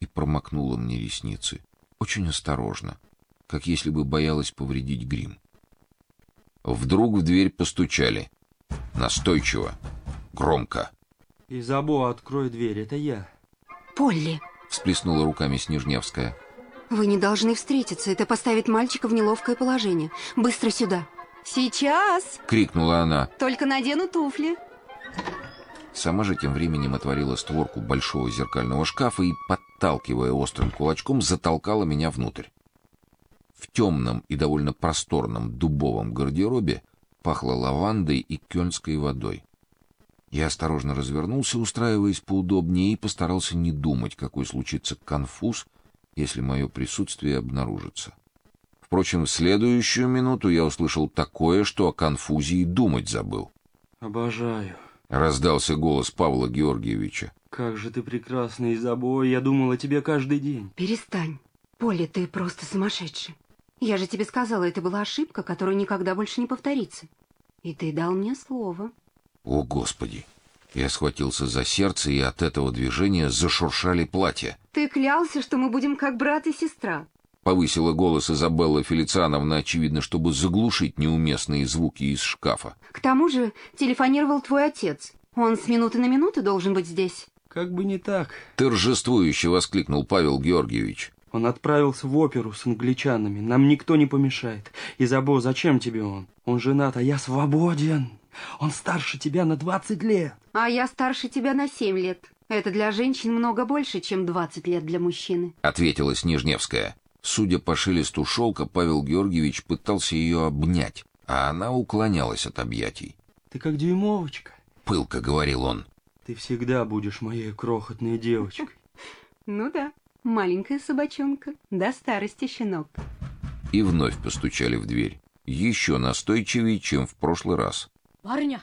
и промокнула мне ресницы, очень осторожно, как если бы боялась повредить грим. Вдруг в дверь постучали. Настойчиво, громко. Изабо, открой дверь, это я. Полли, Всплеснула руками Снежневская. вы не должны встретиться. Это поставит мальчика в неловкое положение. Быстро сюда. Сейчас. Крикнула она. Только надену туфли. Сама же тем временем отворила створку большого зеркального шкафа и, подталкивая острым кулачком, затолкала меня внутрь. В темном и довольно просторном дубовом гардеробе пахло лавандой и кёльнской водой. Я осторожно развернулся, устраиваясь поудобнее, и постарался не думать, какой случится конфуз, если мое присутствие обнаружится. Впрочем, в следующую минуту я услышал такое, что о конфузе и думать забыл. Обожаю. Раздался голос Павла Георгиевича. Как же ты прекрасна, Изабо, я думал о тебе каждый день. Перестань. Полли, ты просто сумасшедший. Я же тебе сказала, это была ошибка, которая никогда больше не повторится. И ты дал мне слово. О, господи! Я схватился за сердце, и от этого движения зашуршали платья. Ты клялся, что мы будем как брат и сестра. Повысила голос Изабелла Фелициановна, очевидно, чтобы заглушить неуместные звуки из шкафа. К тому же телефонировал твой отец. Он с минуты на минуту должен быть здесь. Как бы не так. Торжествующе воскликнул Павел Георгиевич. Он отправился в оперу с англичанами. Нам никто не помешает. Изабо, зачем тебе он? Он женат, а я свободен. Он старше тебя на 20 лет. А я старше тебя на семь лет. Это для женщин много больше, чем 20 лет для мужчины. Ответила Снежневская. Судя по шелесту шелка, Павел Георгиевич пытался ее обнять, а она уклонялась от объятий. Ты как дюймовочка. Пылко говорил он. Ты всегда будешь моей крохотной девочкой. Ну да, маленькая собачонка, до старости щенок. И вновь постучали в дверь. Еще настойчивее, чем в прошлый раз. Барыня,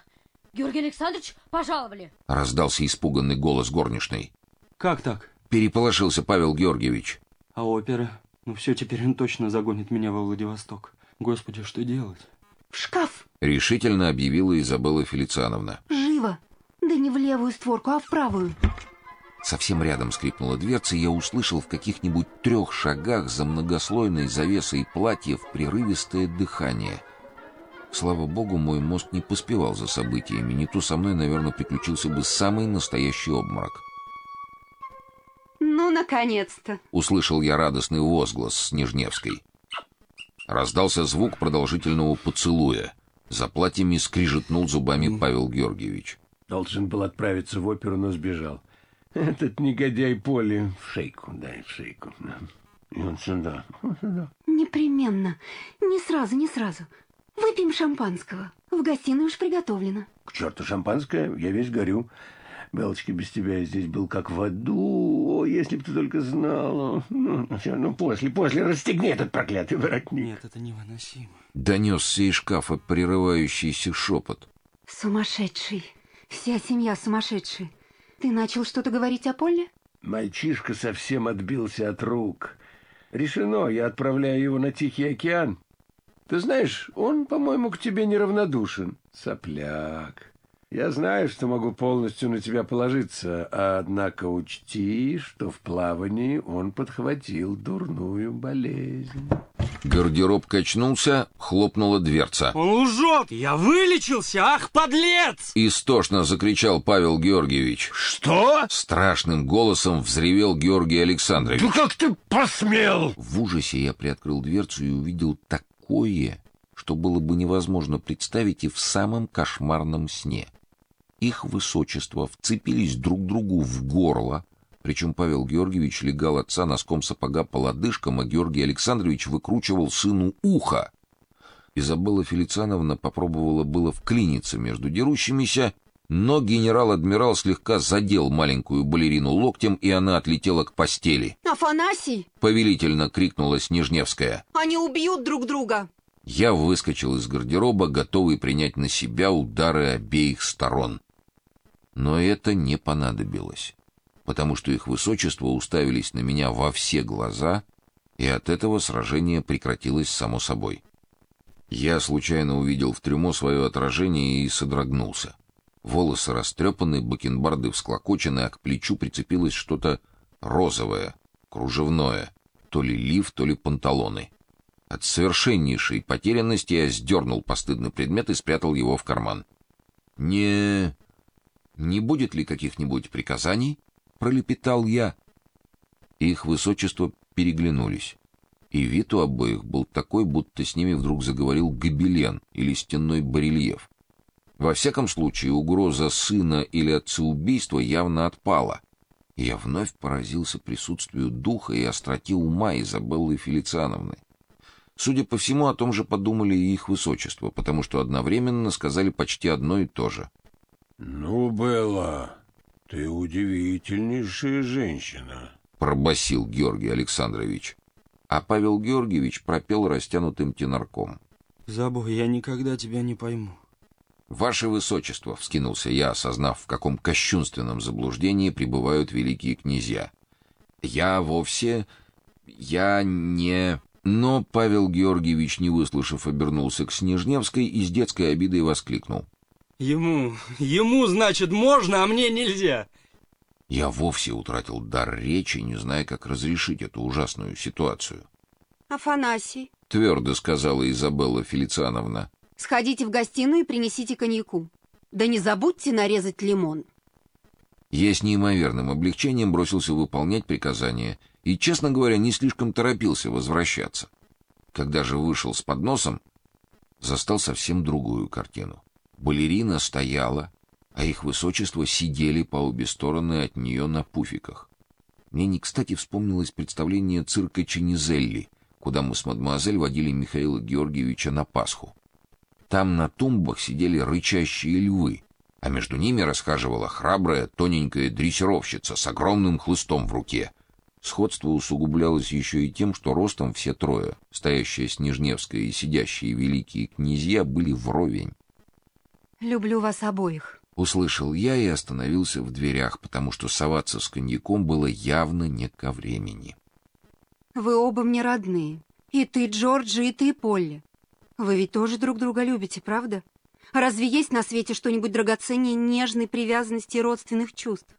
Георгий Александрович пожаловали. Раздался испуганный голос горничной. Как так? Переполошился Павел Георгиевич. А опера? Ну все, теперь он точно загонит меня во Владивосток. Господи, что делать? В шкаф! Решительно объявила Изабелла Фелициановна. Живо! Да не в левую створку, а в правую. Совсем рядом скрипнула дверца, и я услышал в каких-нибудь трех шагах за многослойной завесой платьев прерывистое дыхание. Слава богу, мой мозг не поспевал за событиями, не то со мной, наверное, приключился бы самый настоящий обморок. Наконец-то! Услышал я радостный возглас Снежневской. Раздался звук продолжительного поцелуя. За платьями скрижетнул зубами Павел Георгиевич. Должен был отправиться в оперу, но сбежал. Этот негодяй Поли в шейку, дай в шейку. да. И он сюда, вот сюда. Непременно. Не сразу, не сразу. Выпьем шампанского. В гостиной уж приготовлено. К черту шампанское, я весь горю. Белочка, без тебя я здесь был как в аду. О, если бы ты только знала. Ну, ну, всё, ну, после, после, расстегни этот проклятый воротник. Нет, это невыносимо. Донесся из шкафа прерывающийся шепот. Сумасшедший. Вся семья сумасшедшая. Ты начал что-то говорить о Поле? Мальчишка совсем отбился от рук. Решено, я отправляю его на Тихий океан. Ты знаешь, он, по-моему, к тебе неравнодушен. Сопляк. Я знаю, что могу полностью на тебя положиться, однако учти, что в плавании он подхватил дурную болезнь. Гардероб качнулся, хлопнула дверца. Он лжет! Я вылечился! Ах, подлец! Истошно закричал Павел Георгиевич. Что? Страшным голосом взревел Георгий Александрович. Ну как ты посмел? В ужасе я приоткрыл дверцу и увидел такое, что было бы невозможно представить и в самом кошмарном сне. Их высочество вцепились друг другу в горло, причем Павел Георгиевич легал отца носком сапога по лодыжкам, а Георгий Александрович выкручивал сыну ухо. Изабелла Фелициановна попробовала было вклиниться между дерущимися, но генерал-адмирал слегка задел маленькую балерину локтем, и она отлетела к постели. Афанасий, Повелительно крикнула Снежневская. они убьют друг друга. Я выскочил из гардероба, готовый принять на себя удары обеих сторон. Но это не понадобилось, потому что их высочество уставились на меня во все глаза, и от этого сражение прекратилось само собой. Я случайно увидел в трюмо свое отражение и содрогнулся. Волосы растрепаны, бакенбарды всклокочены, а к плечу прицепилось что-то розовое, кружевное, то ли лиф, то ли панталоны. От совершеннейшей потерянности я сдернул постыдный предмет и спрятал его в карман. Не не будет ли каких-нибудь приказаний? пролепетал я. Их высочество переглянулись. И вид у обоих был такой, будто с ними вдруг заговорил гобелен или стенной барельеф. Во всяком случае, угроза сына или отцеубийства явно отпала. Я вновь поразился присутствию духа и остроте ума Изабеллы Фелициановны. Судя по всему, о том же подумали и их высочество, потому что одновременно сказали почти одно и то же. Ну, Белла, ты удивительнейшая женщина, пробасил Георгий Александрович. А Павел Георгиевич пропел растянутым тенорком. Забу, я никогда тебя не пойму. Ваше высочество, вскинулся я, осознав, в каком кощунственном заблуждении пребывают великие князья. Я вовсе я не но Павел Георгиевич, не выслушав, обернулся к Снежневской и с детской обидой воскликнул: "Ему, ему, значит, можно, а мне нельзя". Я вовсе утратил дар речи, не зная, как разрешить эту ужасную ситуацию. Афанасий, твердо сказала Изабелла Фелициановна. Сходите в гостиную и принесите коньяку. Да не забудьте нарезать лимон. Я с неимоверным облегчением бросился выполнять приказание и, честно говоря, не слишком торопился возвращаться. Когда же вышел с подносом, застал совсем другую картину. Балерина стояла, а их высочество сидели по обе стороны от нее на пуфиках. Мне не кстати вспомнилось представление цирка Чинизелли, куда мы с мадемуазель водили Михаила Георгиевича на Пасху. Там на тумбах сидели рычащие львы, а между ними расхаживала храбрая тоненькая дрессировщица с огромным хлыстом в руке. Сходство усугублялось еще и тем, что ростом все трое, стоящие Снежневская и сидящие великие князья, были вровень. Люблю вас обоих, услышал я и остановился в дверях, потому что соваться с коньяком было явно не ко времени. Вы оба мне родные, и ты, Джорджи, и ты, Полли. Вы ведь тоже друг друга любите, правда? Разве есть на свете что-нибудь драгоценнее нежной привязанности и родственных чувств?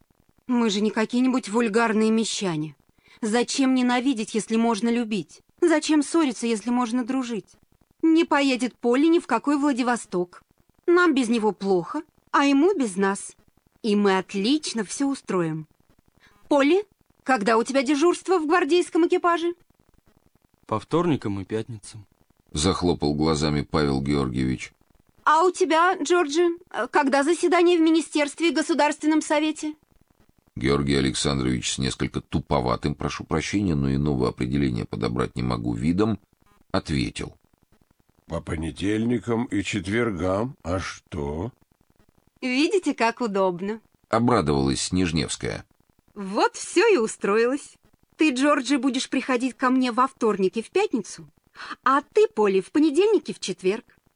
Мы же не какие-нибудь вульгарные мещане. Зачем ненавидеть, если можно любить? Зачем ссориться, если можно дружить? Не поедет Полли ни в какой Владивосток. Нам без него плохо, а ему без нас. И мы отлично все устроим. Полли, когда у тебя дежурство в гвардейском экипаже? По вторникам и пятницам. Захлопал глазами Павел Георгиевич. А у тебя, Джорджи, когда заседание в Министерстве и Государственном Совете? Георгий Александрович с несколько туповатым, прошу прощения, но иного определения подобрать не могу видом, ответил. По понедельникам и четвергам. А что? Видите, как удобно. Обрадовалась Снежневская. Вот все и устроилось. Ты, Джорджи, будешь приходить ко мне во вторник и в пятницу, а ты, Поли, в понедельник и в четверг.